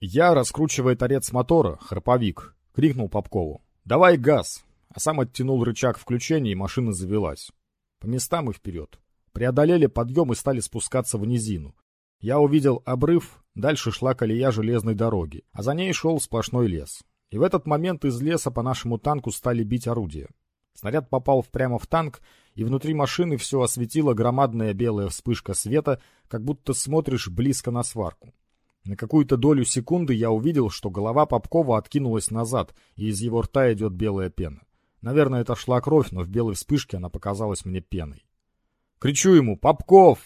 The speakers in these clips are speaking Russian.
Я, раскручивая торец мотора, храповик, крикнул Попкову. «Давай газ!» А сам оттянул рычаг включения, и машина завелась. По местам и вперед. Преодолели подъем и стали спускаться в низину. Я увидел обрыв, дальше шла колея железной дороги, а за ней шел сплошной лес. И в этот момент из леса по нашему танку стали бить орудия. Снаряд попал прямо в танк, и внутри машины все осветила громадная белая вспышка света, как будто смотришь близко на сварку. На какую-то долю секунды я увидел, что голова Попкова откинулась назад, и из его рта идет белая пена. Наверное, это шла кровь, но в белой вспышке она показалась мне пеной. Кричу ему «Попков!»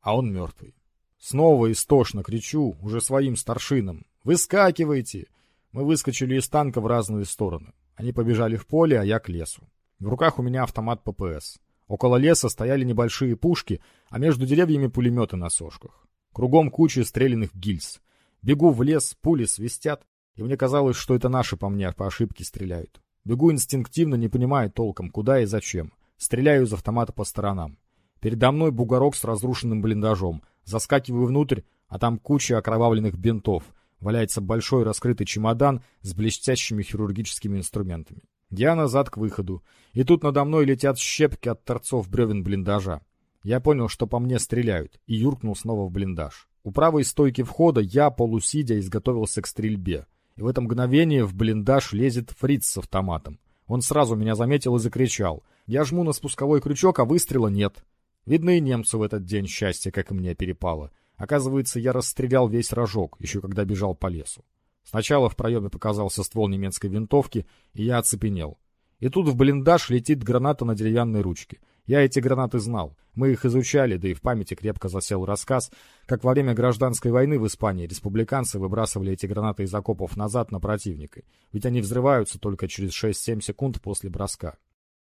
А он мертвый. Снова истошно кричу, уже своим старшинам. «Выскакивайте!» Мы выскочили из танка в разные стороны. Они побежали в поле, а я к лесу. В руках у меня автомат ППС. Около леса стояли небольшие пушки, а между деревьями пулеметы на сошках. Кругом куча стрелянных гильз. Бегу в лес, пули свистят, и мне казалось, что это наши по мне по ошибке стреляют. Бегу инстинктивно, не понимая толком, куда и зачем. Стреляю из автомата по сторонам. Передо мной бугорок с разрушенным блиндажом. Заскакиваю внутрь, а там куча окровавленных бинтов. Валяется большой раскрытый чемодан с блестящими хирургическими инструментами. Я назад к выходу. И тут надо мной летят щепки от торцов бревен блиндажа. Я понял, что по мне стреляют, и юркнул снова в блиндаж. У правой стойки входа я, полусидя, изготовился к стрельбе. И в это мгновение в блиндаж лезет фриц с автоматом. Он сразу меня заметил и закричал. Я жму на спусковой крючок, а выстрела нет. Видно и немцу в этот день счастье, как и мне, перепало. Оказывается, я расстрелял весь рожок, еще когда бежал по лесу. Сначала в проеме показался ствол немецкой винтовки, и я оцепенел. И тут в блиндаж летит граната на деревянной ручке. Я эти гранаты знал. Мы их изучали, да и в памяти крепко засел рассказ, как во время гражданской войны в Испании республиканцы выбрасывали эти гранаты из окопов назад на противника, ведь они взрываются только через 6-7 секунд после броска.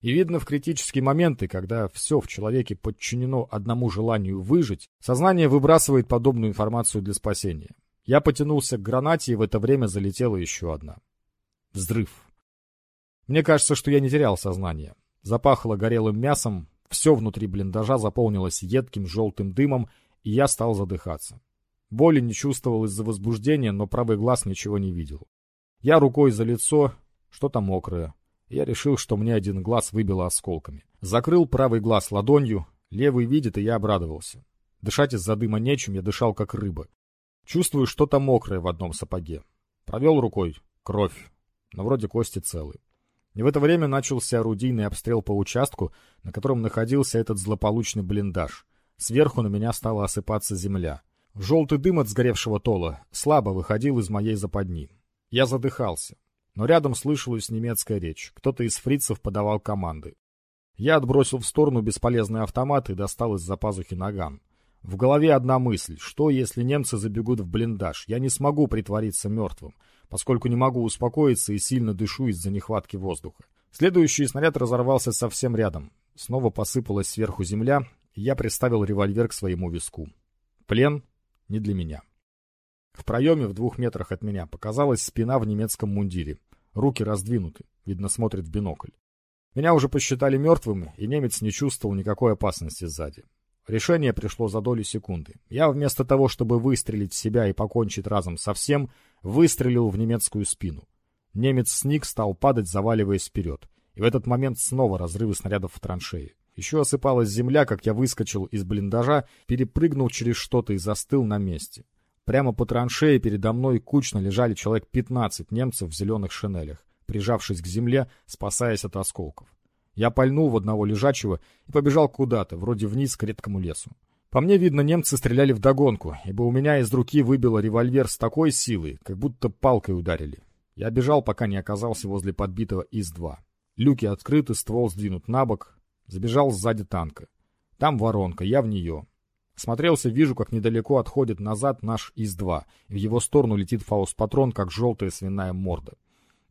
И видно в критические моменты, когда все в человеке подчинено одному желанию выжить, сознание выбрасывает подобную информацию для спасения. Я потянулся к гранате, и в это время залетела еще одна. Взрыв. Мне кажется, что я не терял сознание. Запахло горелым мясом, все внутри блиндажа заполнилось едким желтым дымом, и я стал задыхаться. Боли не чувствовал из-за возбуждения, но правый глаз ничего не видел. Я рукой за лицо, что-то мокрое. Я решил, что мне один глаз выбило осколками. Закрыл правый глаз ладонью, левый видит, и я обрадовался. Дышать из-за дыма нечем, я дышал как рыба. Чувствую что-то мокрое в одном сапоге. Провел рукой. Кровь. Но вроде кости целые. И в это время начался орудийный обстрел по участку, на котором находился этот злополучный блиндаж. Сверху на меня стала осыпаться земля. Желтый дым от сгоревшего тола слабо выходил из моей западни. Я задыхался. Но рядом слышалась немецкая речь. Кто-то из фрицев подавал команды. Я отбросил в сторону бесполезный автомат и достал из-за пазухи наган. В голове одна мысль. Что, если немцы забегут в блиндаж? Я не смогу притвориться мертвым поскольку не могу успокоиться и сильно дышу из-за нехватки воздуха. Следующий снаряд разорвался совсем рядом. Снова посыпалась сверху земля, и я приставил револьвер к своему виску. Плен не для меня. В проеме в двух метрах от меня показалась спина в немецком мундире. Руки раздвинуты, видно, смотрит в бинокль. Меня уже посчитали мертвым, и немец не чувствовал никакой опасности сзади. Решение пришло за долю секунды. Я вместо того, чтобы выстрелить в себя и покончить разом со всем, выстрелил в немецкую спину. Немец сник, стал падать, заваливаясь вперед. И в этот момент снова разрывы снарядов в траншеи. Еще осыпалась земля, как я выскочил из блиндажа, перепрыгнул через что-то и застыл на месте. Прямо по траншее передо мной кучно лежали человек 15 немцев в зеленых шинелях, прижавшись к земле, спасаясь от осколков. Я пальнул в одного лежачего и побежал куда-то, вроде вниз к редкому лесу. По мне, видно, немцы стреляли в догонку, ибо у меня из руки выбило револьвер с такой силой, как будто палкой ударили. Я бежал, пока не оказался возле подбитого ИС-2. Люки открыты, ствол сдвинут на бок. Забежал сзади танка. Там воронка, я в нее. Смотрелся, вижу, как недалеко отходит назад наш ИС-2, и в его сторону летит фаус-патрон, как желтая свиная морда.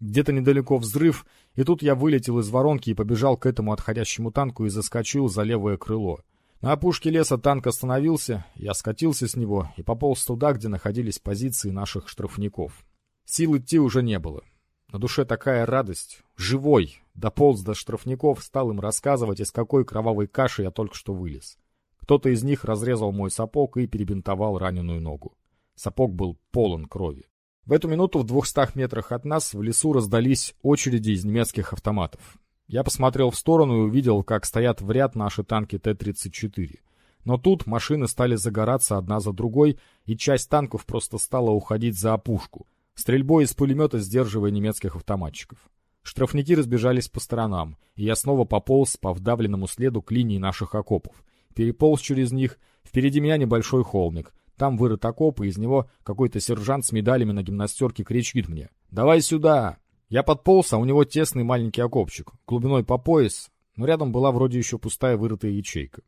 Где-то недалеко взрыв, и тут я вылетел из воронки и побежал к этому отходящему танку и заскочил за левое крыло. На опушке леса танк остановился, я скатился с него и пополз туда, где находились позиции наших штрафников. Сил идти уже не было. На душе такая радость. Живой. Дополз до штрафников, стал им рассказывать, из какой кровавой каши я только что вылез. Кто-то из них разрезал мой сапог и перебинтовал раненую ногу. Сапог был полон крови. В эту минуту в двухстах метрах от нас в лесу раздались очереди из немецких автоматов. Я посмотрел в сторону и увидел, как стоят в ряд наши танки Т-34. Но тут машины стали загораться одна за другой, и часть танков просто стала уходить за опушку, стрельбой из пулемета сдерживая немецких автоматчиков. Штрафники разбежались по сторонам, и я снова пополз по вдавленному следу к линии наших окопов. Переполз через них, впереди меня небольшой холмик. Там вырыт окоп, и из него какой-то сержант с медалями на гимнастерке кричит мне «Давай сюда!». Я подполз, а у него тесный маленький окопчик, глубиной по пояс, но рядом была вроде еще пустая вырытая ячейка.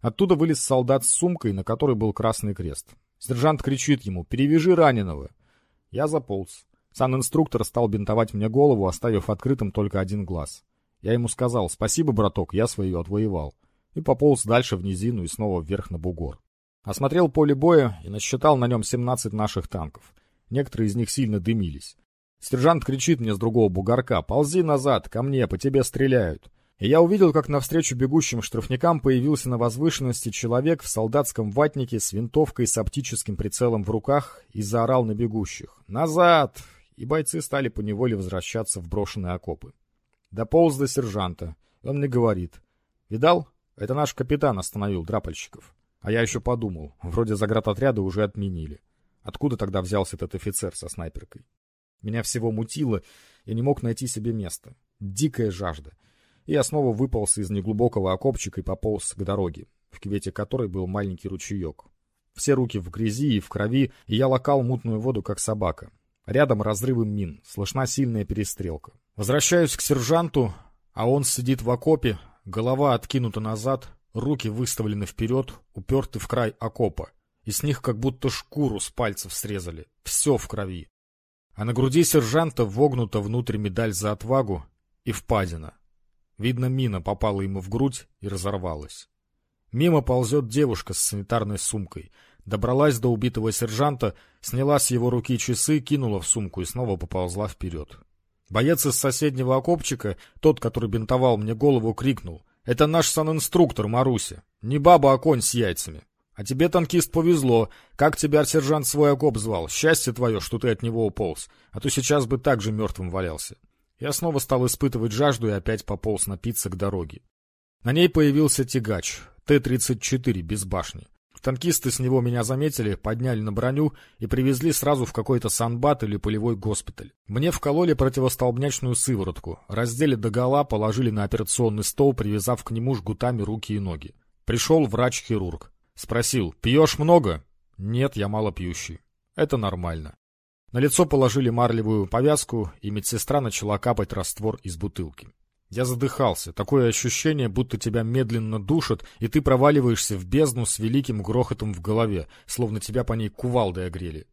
Оттуда вылез солдат с сумкой, на которой был красный крест. Сержант кричит ему «Перевяжи раненого!». Я заполз. Сан-инструктор стал бинтовать мне голову, оставив открытым только один глаз. Я ему сказал «Спасибо, браток, я свою отвоевал». И пополз дальше в низину и снова вверх на бугор. Осмотрел поле боя и насчитал на нем 17 наших танков. Некоторые из них сильно дымились. Сержант кричит мне с другого бугорка «Ползи назад, ко мне, по тебе стреляют». И я увидел, как навстречу бегущим штрафникам появился на возвышенности человек в солдатском ватнике с винтовкой с оптическим прицелом в руках и заорал на бегущих «Назад!» и бойцы стали поневоле возвращаться в брошенные окопы. Дополз до сержанта. Он мне говорит. «Видал? Это наш капитан остановил драпальщиков». А я еще подумал, вроде заградотряда уже отменили. Откуда тогда взялся этот офицер со снайперкой? Меня всего мутило, я не мог найти себе места. Дикая жажда. И я снова выполз из неглубокого окопчика и пополз к дороге, в кювете которой был маленький ручеек. Все руки в грязи и в крови, и я лакал мутную воду, как собака. Рядом разрывы мин, слышна сильная перестрелка. Возвращаюсь к сержанту, а он сидит в окопе, голова откинута назад, руки выставлены вперед, уперты в край окопа. И с них как будто шкуру с пальцев срезали. Все в крови. А на груди сержанта вогнута внутрь медаль за отвагу и впадина. Видно, мина попала ему в грудь и разорвалась. Мимо ползет девушка с санитарной сумкой — Добралась до убитого сержанта, сняла с его руки часы, кинула в сумку и снова поползла вперед. Боец из соседнего окопчика, тот, который бинтовал мне голову, крикнул. «Это наш санинструктор, Маруся. Не баба, а конь с яйцами. А тебе, танкист, повезло. Как тебя сержант свой окоп звал? Счастье твое, что ты от него уполз. А то сейчас бы так же мертвым валялся». Я снова стал испытывать жажду и опять пополз напиться к дороге. На ней появился тягач, Т-34, без башни. Танкисты с него меня заметили, подняли на броню и привезли сразу в какой-то санбат или полевой госпиталь. Мне вкололи противостолбнячную сыворотку, раздели догола, положили на операционный стол, привязав к нему жгутами руки и ноги. Пришел врач-хирург. Спросил, пьешь много? Нет, я мало пьющий. Это нормально. На лицо положили марлевую повязку, и медсестра начала капать раствор из бутылки. Я задыхался. Такое ощущение, будто тебя медленно душат, и ты проваливаешься в бездну с великим грохотом в голове, словно тебя по ней кувалдой огрели.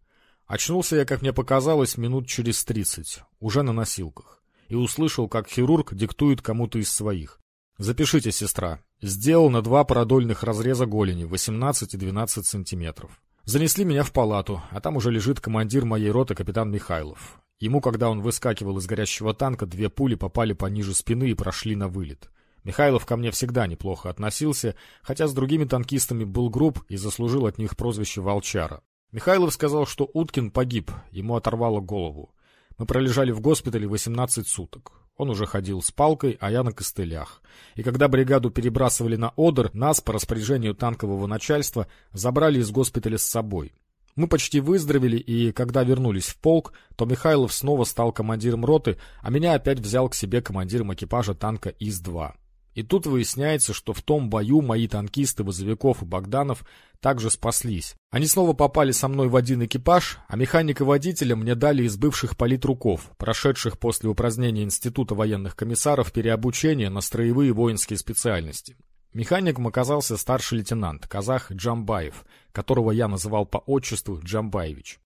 Очнулся я, как мне показалось, минут через тридцать, уже на носилках, и услышал, как хирург диктует кому-то из своих. «Запишите, сестра. Сделал на два парадольных разреза голени, 18 и 12 сантиметров. Занесли меня в палату, а там уже лежит командир моей роты капитан Михайлов. Ему, когда он выскакивал из горящего танка, две пули попали пониже спины и прошли на вылет. Михайлов ко мне всегда неплохо относился, хотя с другими танкистами был груб и заслужил от них прозвище «Волчара». Михайлов сказал, что Уткин погиб, ему оторвало голову. Мы пролежали в госпитале 18 суток. Он уже ходил с палкой, а я на костылях. И когда бригаду перебрасывали на Одер, нас, по распоряжению танкового начальства, забрали из госпиталя с собой. Мы почти выздоровели, и когда вернулись в полк, то Михайлов снова стал командиром роты, а меня опять взял к себе командиром экипажа танка ИС-2. И тут выясняется, что в том бою мои танкисты Возовиков и Богданов также спаслись. Они снова попали со мной в один экипаж, а механика-водителя мне дали из бывших политруков, прошедших после упразднения Института военных комиссаров переобучение на строевые воинские специальности. Механиком оказался старший лейтенант, казах Джамбаев, которого я называл по отчеству Джамбаевич.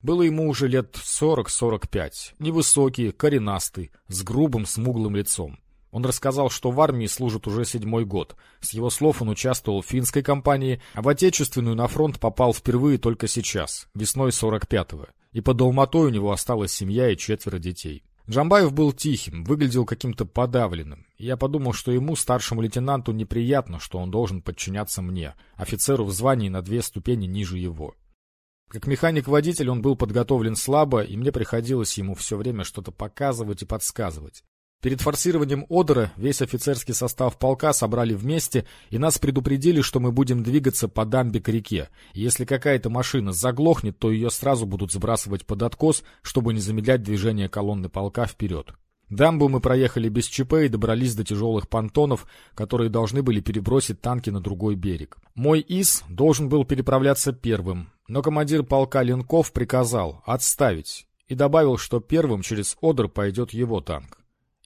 Было ему уже лет 40-45, невысокий, коренастый, с грубым смуглым лицом. Он рассказал, что в армии служит уже седьмой год. С его слов он участвовал в финской кампании, а в отечественную на фронт попал впервые только сейчас, весной 45-го. И под Алматой у него осталась семья и четверо детей. Джамбаев был тихим, выглядел каким-то подавленным. Я подумал, что ему, старшему лейтенанту, неприятно, что он должен подчиняться мне, офицеру в звании на две ступени ниже его. Как механик-водитель он был подготовлен слабо, и мне приходилось ему все время что-то показывать и подсказывать. Перед форсированием Одера весь офицерский состав полка собрали вместе, и нас предупредили, что мы будем двигаться по дамбе к реке. Если какая-то машина заглохнет, то ее сразу будут сбрасывать под откос, чтобы не замедлять движение колонны полка вперед. Дамбу мы проехали без ЧП и добрались до тяжелых понтонов, которые должны были перебросить танки на другой берег. Мой ИС должен был переправляться первым, но командир полка Ленков приказал отставить и добавил, что первым через Одер пойдет его танк.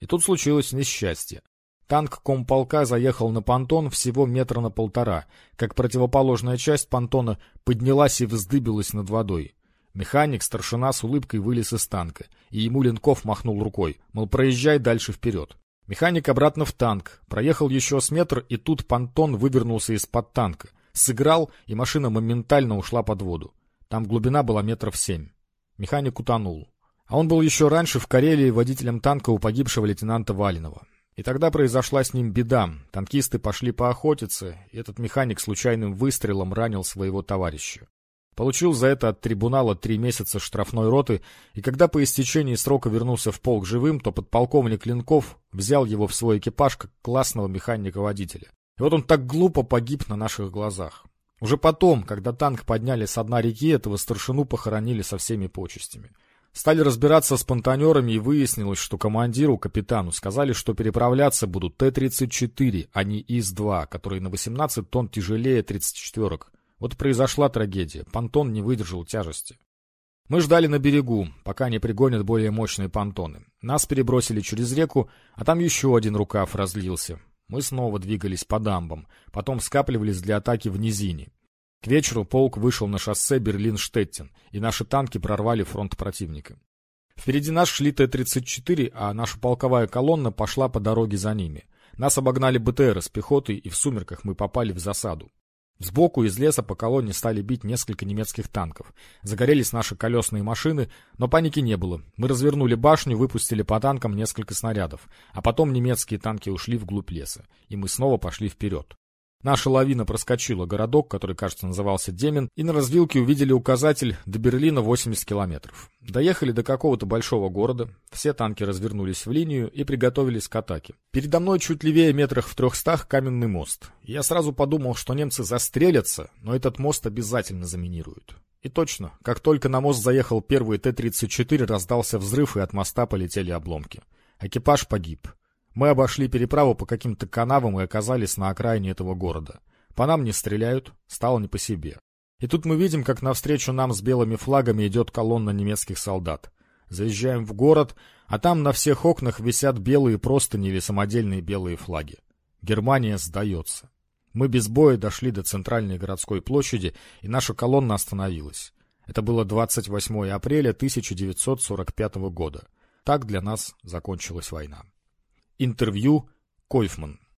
И тут случилось несчастье. Танк комполка заехал на понтон всего метра на полтора, как противоположная часть понтона поднялась и вздыбилась над водой. Механик, старшина с улыбкой вылез из танка, и ему Ленков махнул рукой, мол, проезжай дальше вперед. Механик обратно в танк, проехал еще с метр, и тут понтон вывернулся из-под танка, сыграл, и машина моментально ушла под воду. Там глубина была метров семь. Механик утонул. А он был еще раньше в Карелии водителем танка у погибшего лейтенанта Валинова. И тогда произошла с ним беда. Танкисты пошли поохотиться, и этот механик случайным выстрелом ранил своего товарища. Получил за это от трибунала три месяца штрафной роты, и когда по истечении срока вернулся в полк живым, то подполковник Ленков взял его в свой экипаж как классного механика-водителя. И вот он так глупо погиб на наших глазах. Уже потом, когда танк подняли с дна реки, этого старшину похоронили со всеми почестями. Стали разбираться с понтонерами и выяснилось, что командиру, капитану, сказали, что переправляться будут Т-34, а не ИС-2, которые на 18 тонн тяжелее 34-ок. Вот произошла трагедия. Понтон не выдержал тяжести. Мы ждали на берегу, пока не пригонят более мощные понтоны. Нас перебросили через реку, а там еще один рукав разлился. Мы снова двигались по дамбам, потом скапливались для атаки в низине. К вечеру полк вышел на шоссе Берлин-Штеттин, и наши танки прорвали фронт противника. Впереди нас шли Т-34, а наша полковая колонна пошла по дороге за ними. Нас обогнали БТР с пехотой, и в сумерках мы попали в засаду. Сбоку из леса по колонне стали бить несколько немецких танков. Загорелись наши колесные машины, но паники не было. Мы развернули башню, выпустили по танкам несколько снарядов, а потом немецкие танки ушли вглубь леса, и мы снова пошли вперед. Наша лавина проскочила городок, который, кажется, назывался Демен, и на развилке увидели указатель до Берлина 80 километров. Доехали до какого-то большого города, все танки развернулись в линию и приготовились к атаке. Передо мной чуть левее метрах в трехстах каменный мост. Я сразу подумал, что немцы застрелятся, но этот мост обязательно заминируют. И точно, как только на мост заехал первый Т-34, раздался взрыв, и от моста полетели обломки. Экипаж погиб. Мы обошли переправу по каким-то канавам и оказались на окраине этого города. По нам не стреляют, стало не по себе. И тут мы видим, как навстречу нам с белыми флагами идет колонна немецких солдат. Заезжаем в город, а там на всех окнах висят белые простыни или самодельные белые флаги. Германия сдается. Мы без боя дошли до центральной городской площади, и наша колонна остановилась. Это было 28 апреля 1945 года. Так для нас закончилась война. Интервью Койфман